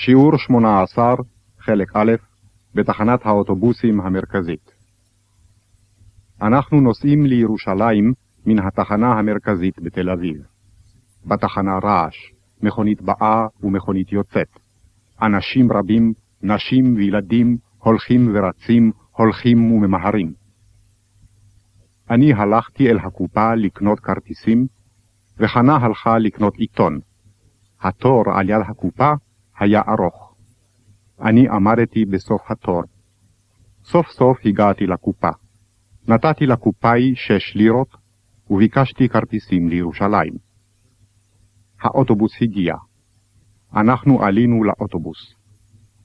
שיעור 18, חלק א', בתחנת האוטובוסים המרכזית. אנחנו נוסעים לירושלים מן התחנה המרכזית בתל אביב. בתחנה רעש, מכונית באה ומכונית יוצאת. אנשים רבים, נשים וילדים, הולכים ורצים, הולכים וממהרים. אני הלכתי אל הקופה לקנות כרטיסים, וחנה הלכה לקנות עיתון. התור על יד הקופה היה ארוך. אני עמדתי בסוף התור. סוף סוף הגעתי לקופה. נתתי לקופאי שש לירות, וביקשתי כרטיסים לירושלים. האוטובוס הגיע. אנחנו עלינו לאוטובוס.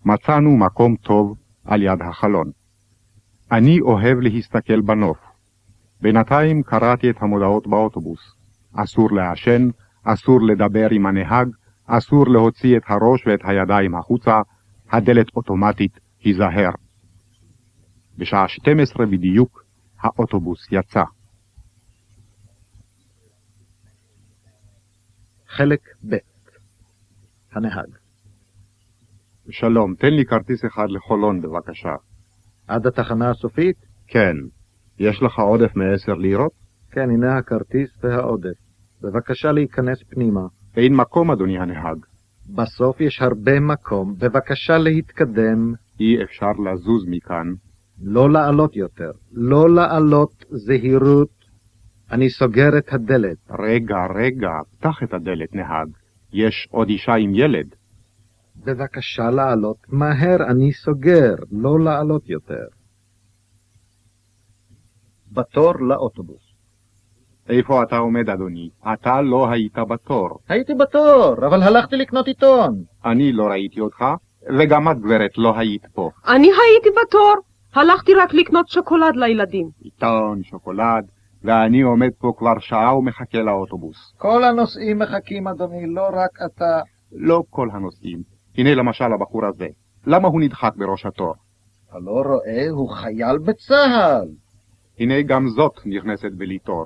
מצאנו מקום טוב על יד החלון. אני אוהב להסתכל בנוף. בינתיים קראתי את המודעות באוטובוס. אסור לעשן, אסור לדבר עם הנהג, אסור להוציא את הראש ואת הידיים החוצה, הדלת אוטומטית, היזהר. בשעה 12 בדיוק האוטובוס יצא. חלק ב' הנהג שלום, תן לי כרטיס אחד לחולון בבקשה. עד התחנה הסופית? כן. יש לך עודף מעשר לירות? כן, הנה הכרטיס והעודף. בבקשה להיכנס פנימה. אין מקום, אדוני הנהג. בסוף יש הרבה מקום. בבקשה להתקדם. אי אפשר לזוז מכאן. לא לעלות יותר. לא לעלות זהירות. אני סוגר את הדלת. רגע, רגע, פתח את הדלת, נהג. יש עוד אישה עם ילד. בבקשה לעלות מהר, אני סוגר. לא לעלות יותר. בתור לאוטובוס. איפה אתה עומד, אדוני? אתה לא היית בתור. הייתי בתור, אבל הלכתי לקנות עיתון. אני לא ראיתי אותך, וגם את, גברת, לא היית פה. אני הייתי בתור. הלכתי רק לקנות שוקולד לילדים. עיתון, שוקולד, ואני עומד פה כבר שעה ומחכה לאוטובוס. כל הנוסעים מחכים, אדוני, לא רק אתה. לא כל הנוסעים. הנה למשל הבחור הזה. למה הוא נדחק בראש התור? אתה לא רואה? הוא חייל בצה"ל. הנה גם זאת נכנסת בלי תור.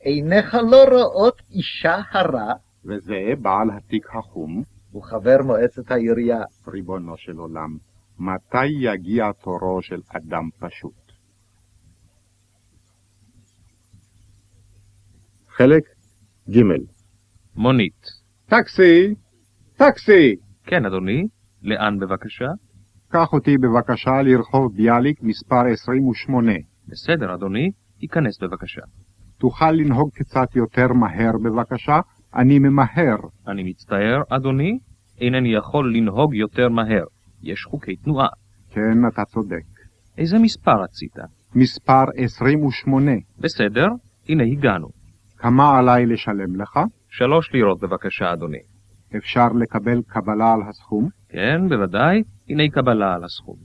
עיניך לא רואות אישה הרה? וזה בעל התיק החום, הוא חבר מועצת העירייה. ריבונו של עולם. מתי יגיע תורו של אדם פשוט? חלק ג' מונית. טקסי! טקסי! כן, אדוני. לאן בבקשה? קח אותי בבקשה לרחוב ביאליק מספר 28. בסדר, אדוני. ייכנס בבקשה. תוכל לנהוג קצת יותר מהר בבקשה? אני ממהר. אני מצטער, אדוני. אינני יכול לנהוג יותר מהר. יש חוקי תנועה. כן, אתה צודק. איזה מספר רצית? מספר 28. בסדר, הנה הגענו. כמה עליי לשלם לך? שלוש לירות בבקשה, אדוני. אפשר לקבל קבלה על הסכום? כן, בוודאי. הנה קבלה על הסכום.